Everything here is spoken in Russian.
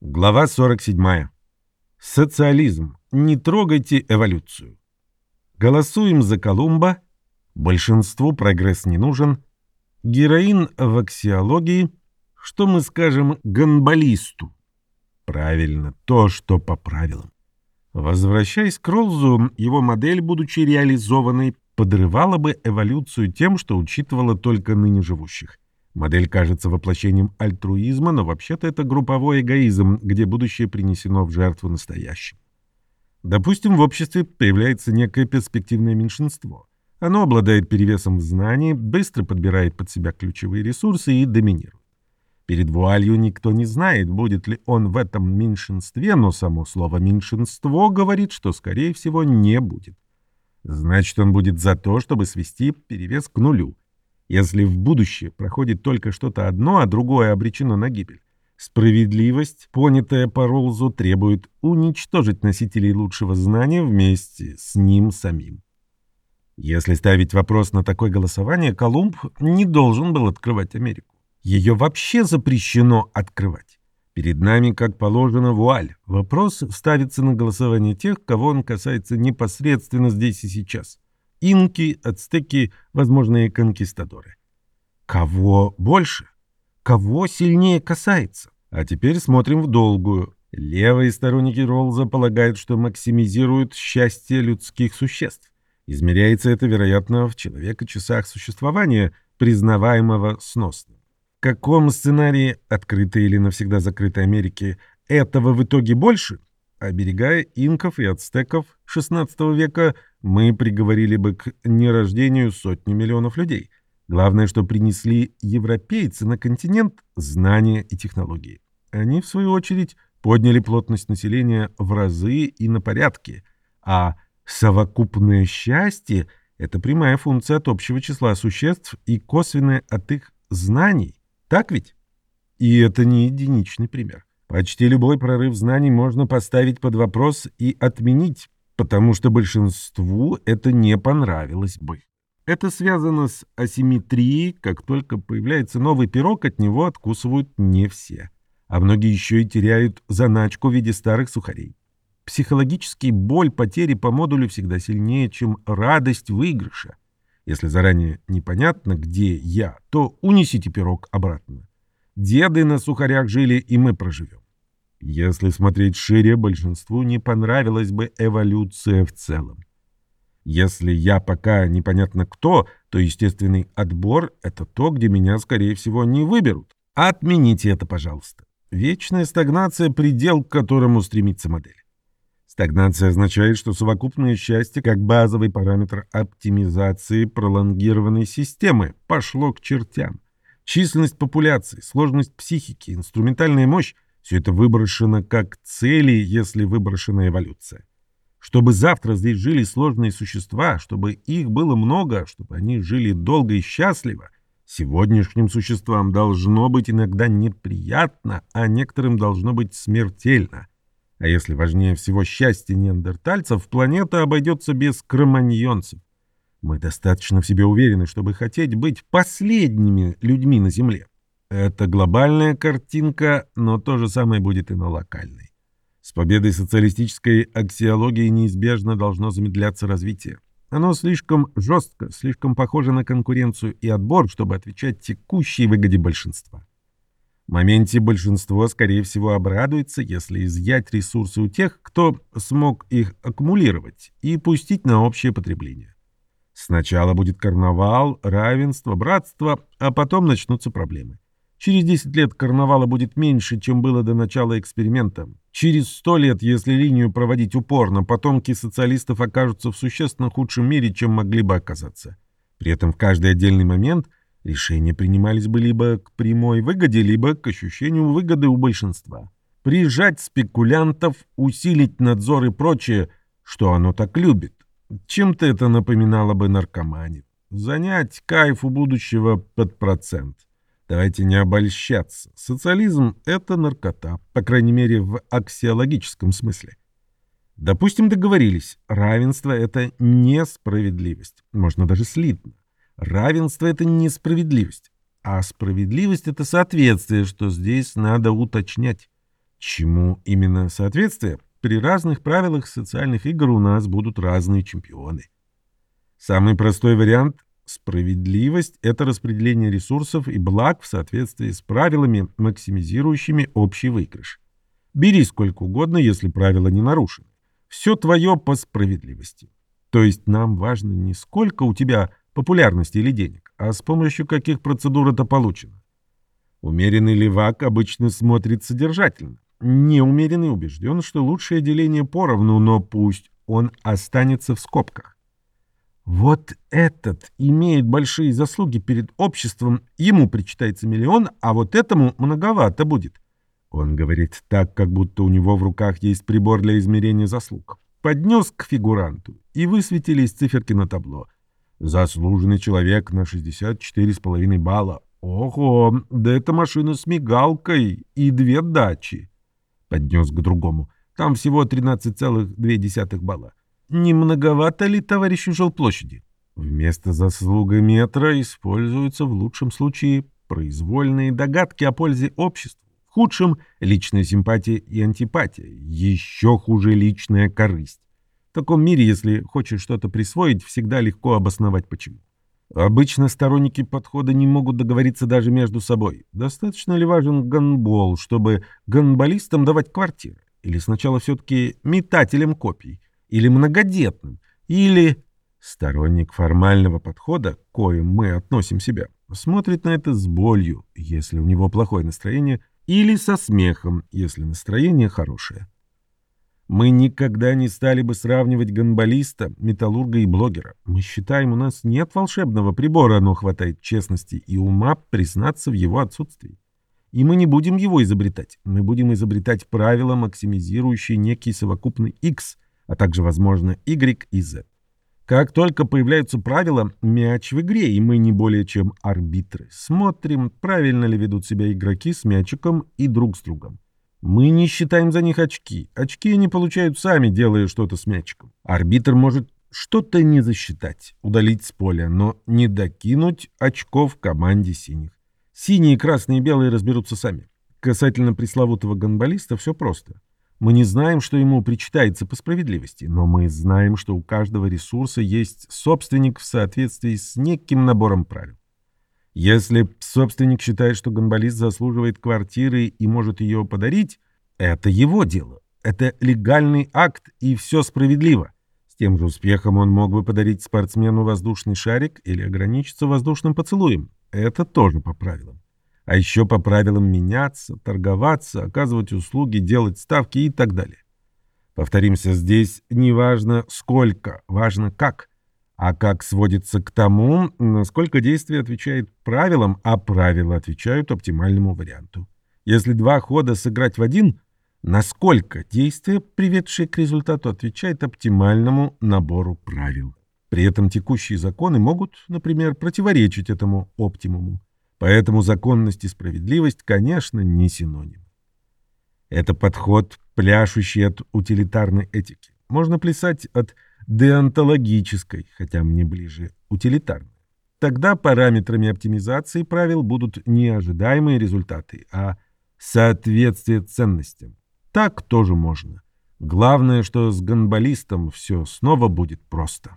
Глава 47. Социализм. Не трогайте эволюцию. Голосуем за Колумба. Большинству прогресс не нужен. Героин в аксиологии. Что мы скажем гонболисту? Правильно, то, что по правилам. Возвращаясь к Роллзу, его модель, будучи реализованной, подрывала бы эволюцию тем, что учитывала только ныне живущих. Модель кажется воплощением альтруизма, но вообще-то это групповой эгоизм, где будущее принесено в жертву настоящим. Допустим, в обществе появляется некое перспективное меньшинство. Оно обладает перевесом в знании, быстро подбирает под себя ключевые ресурсы и доминирует. Перед вуалью никто не знает, будет ли он в этом меньшинстве, но само слово «меньшинство» говорит, что, скорее всего, не будет. Значит, он будет за то, чтобы свести перевес к нулю – если в будущее проходит только что-то одно, а другое обречено на гибель. Справедливость, понятая по Роллзу, требует уничтожить носителей лучшего знания вместе с ним самим. Если ставить вопрос на такое голосование, Колумб не должен был открывать Америку. Ее вообще запрещено открывать. Перед нами, как положено, вуаль. Вопрос ставится на голосование тех, кого он касается непосредственно здесь и сейчас инки, ацтеки, возможные конкистадоры. Кого больше? Кого сильнее касается? А теперь смотрим в долгую. Левые сторонники Роллза полагают, что максимизируют счастье людских существ. Измеряется это, вероятно, в человека-часах существования, признаваемого сносным. В каком сценарии, открытой или навсегда закрытой Америки, этого в итоге больше? Оберегая инков и ацтеков XVI века, мы приговорили бы к нерождению сотни миллионов людей. Главное, что принесли европейцы на континент – знания и технологии. Они, в свою очередь, подняли плотность населения в разы и на порядке, а совокупное счастье – это прямая функция от общего числа существ и косвенная от их знаний. Так ведь? И это не единичный пример. Почти любой прорыв знаний можно поставить под вопрос и отменить, потому что большинству это не понравилось бы. Это связано с асимметрией, как только появляется новый пирог, от него откусывают не все. А многие еще и теряют заначку в виде старых сухарей. Психологически боль потери по модулю всегда сильнее, чем радость выигрыша. Если заранее непонятно, где я, то унесите пирог обратно. Деды на сухарях жили, и мы проживем. Если смотреть шире, большинству не понравилась бы эволюция в целом. Если я пока непонятно кто, то естественный отбор — это то, где меня, скорее всего, не выберут. Отмените это, пожалуйста. Вечная стагнация — предел, к которому стремится модель. Стагнация означает, что совокупное счастье как базовый параметр оптимизации пролонгированной системы пошло к чертям. Численность популяции, сложность психики, инструментальная мощь — все это выброшено как цели, если выброшена эволюция. Чтобы завтра здесь жили сложные существа, чтобы их было много, чтобы они жили долго и счастливо, сегодняшним существам должно быть иногда неприятно, а некоторым должно быть смертельно. А если важнее всего счастье неандертальцев, планета обойдется без кроманьонцев. Мы достаточно в себе уверены, чтобы хотеть быть последними людьми на Земле. Это глобальная картинка, но то же самое будет и на локальной. С победой социалистической аксиологии неизбежно должно замедляться развитие. Оно слишком жестко, слишком похоже на конкуренцию и отбор, чтобы отвечать текущей выгоде большинства. В моменте большинство, скорее всего, обрадуется, если изъять ресурсы у тех, кто смог их аккумулировать, и пустить на общее потребление. Сначала будет карнавал, равенство, братство, а потом начнутся проблемы. Через 10 лет карнавала будет меньше, чем было до начала эксперимента. Через 100 лет, если линию проводить упорно, потомки социалистов окажутся в существенно худшем мире, чем могли бы оказаться. При этом в каждый отдельный момент решения принимались бы либо к прямой выгоде, либо к ощущению выгоды у большинства. Прижать спекулянтов, усилить надзор и прочее, что оно так любит. Чем-то это напоминало бы наркомане. Занять кайф у будущего под процент. Давайте не обольщаться. Социализм — это наркота, по крайней мере, в аксиологическом смысле. Допустим, договорились. Равенство — это несправедливость. Можно даже слитно. Равенство — это несправедливость. А справедливость — это соответствие, что здесь надо уточнять. Чему именно соответствие? При разных правилах социальных игр у нас будут разные чемпионы. Самый простой вариант – справедливость – это распределение ресурсов и благ в соответствии с правилами, максимизирующими общий выигрыш. Бери сколько угодно, если правила не нарушены. Все твое по справедливости. То есть нам важно не сколько у тебя популярности или денег, а с помощью каких процедур это получено. Умеренный левак обычно смотрит содержательно. Неумеренный убежден, что лучшее деление поровну, но пусть он останется в скобках. Вот этот имеет большие заслуги перед обществом, ему причитается миллион, а вот этому многовато будет. Он говорит так, как будто у него в руках есть прибор для измерения заслуг. Поднес к фигуранту, и высветились циферки на табло. Заслуженный человек на 64,5 балла. Ого, да это машина с мигалкой и две дачи. Поднес к другому. Там всего 13,2 балла. Не многовато ли товарищу жилплощади? Вместо заслуга метра используются в лучшем случае произвольные догадки о пользе общества. В худшем — личная симпатия и антипатия. Еще хуже — личная корысть. В таком мире, если хочешь что-то присвоить, всегда легко обосновать почему. Обычно сторонники подхода не могут договориться даже между собой. Достаточно ли важен гонбол, чтобы гонболистам давать квартиры? Или сначала все-таки метателям копий? Или многодетным? Или сторонник формального подхода, к коим мы относим себя, смотрит на это с болью, если у него плохое настроение, или со смехом, если настроение хорошее. Мы никогда не стали бы сравнивать гонболиста, металлурга и блогера. Мы считаем, у нас нет волшебного прибора, но хватает честности и ума признаться в его отсутствии. И мы не будем его изобретать. Мы будем изобретать правила, максимизирующие некий совокупный X, а также, возможно, Y и Z. Как только появляются правила, мяч в игре, и мы не более чем арбитры. Смотрим, правильно ли ведут себя игроки с мячиком и друг с другом. Мы не считаем за них очки. Очки они получают сами, делая что-то с мячиком. Арбитр может что-то не засчитать, удалить с поля, но не докинуть очков команде синих. Синие, красные и белые разберутся сами. Касательно пресловутого гонболиста все просто. Мы не знаем, что ему причитается по справедливости, но мы знаем, что у каждого ресурса есть собственник в соответствии с неким набором правил. Если собственник считает, что гонболист заслуживает квартиры и может ее подарить, это его дело. Это легальный акт, и все справедливо. С тем же успехом он мог бы подарить спортсмену воздушный шарик или ограничиться воздушным поцелуем. Это тоже по правилам а еще по правилам меняться, торговаться, оказывать услуги, делать ставки и так далее. Повторимся, здесь не важно сколько, важно как. А как сводится к тому, насколько действие отвечает правилам, а правила отвечают оптимальному варианту. Если два хода сыграть в один, насколько действие, приведшее к результату, отвечает оптимальному набору правил. При этом текущие законы могут, например, противоречить этому оптимуму. Поэтому законность и справедливость, конечно, не синоним. Это подход, пляшущий от утилитарной этики. Можно плясать от деонтологической, хотя мне ближе утилитарной. Тогда параметрами оптимизации правил будут не ожидаемые результаты, а соответствие ценностям. Так тоже можно. Главное, что с гонболистом все снова будет просто.